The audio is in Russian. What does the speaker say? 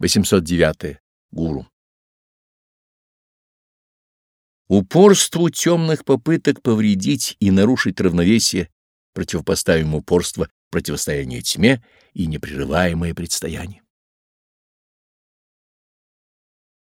809. Гуру. Упорству темных попыток повредить и нарушить равновесие противопоставим упорство противостоянию тьме и непрерываемое предстояние.